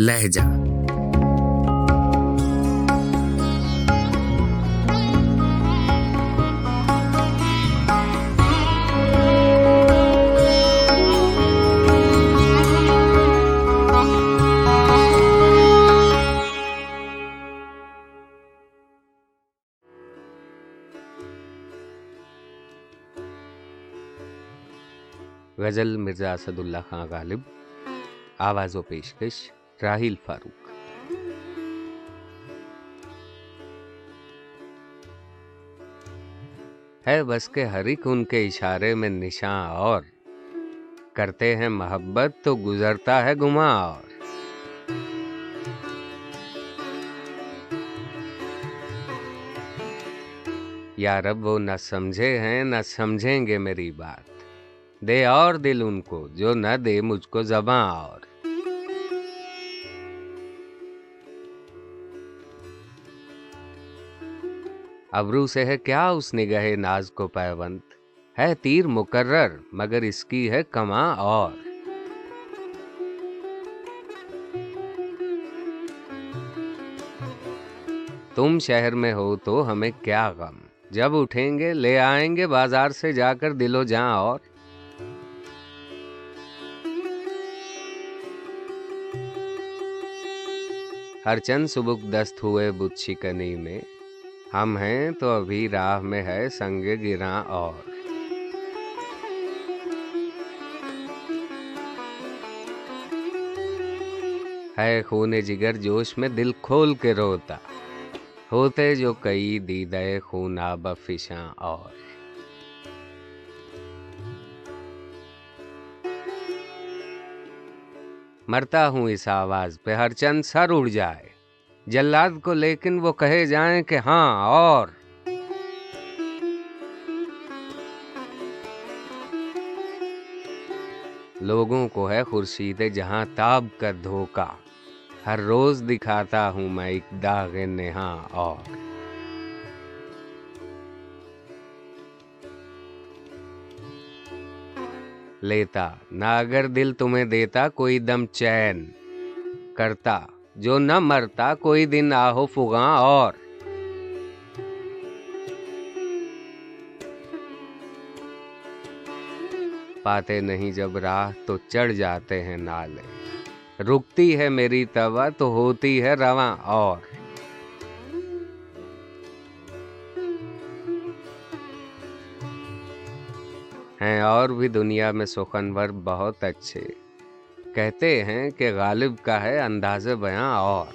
لہجہ۔ غزل مرزا اسد اللہ خان غالب آواز و پیشکش۔ راہیل فاروق۔ ہے بس کے ہر ایک ان کے اشارے میں نشاں اور۔ کرتے ہیں محبت تو گزرتا ہے گما اور۔ یا رب وہ نہ سمجھے ہیں نہ سمجھیں گے میری بات۔ دے اور دل ان کو جو نہ دے مجھ کو زباں اور۔ ابرو سے ہے کیا اس نگہ ناز کو پیوند؟ ہے تیر مقرر، مگر اس کی ہے کماں اور۔ تم شہر میں ہو تو ہمیں کیا غم؟ جب اٹھیں گے، لے آئیں گے بازار سے جا کر دل و جاں اور۔ ہر چند سبک دست ہوئے بت شکنی میں۔ ہم ہیں تو ابھی راہ میں ہے سنگ گراں اور۔ ہے خون جگر جوش میں دل کھول کے روتا۔ ہوتے جو کئی دیدے خون آب فشاں اور۔ مرتا ہوں اس آواز پہ، ہر چند سر اڑ جائے۔ جلاد کو، لیکن وہ کہے جائیں کہ ہاں اور۔ لوگوں کو ہے خورشید جہاں تاب کا دھوکا ہر روز دکھاتا ہوں میں ایک داغ نہاں، اور۔ لیتا نہ اگر دل تمہیں دیتا، کوئی دم چین کرتا۔ جو نہ مرتا کوئی دن آہو فگاں اور۔ پاتے نہیں جب راہ تو چڑھ جاتے ہیں نالے۔ رکتی ہے میری توا تو ہوتی ہے رواں اور۔ ہیں اور بھی دنیا میں سخنور بہت اچھے۔ کہتے ہیں کہ غالب کا ہے انداز بیاں اور۔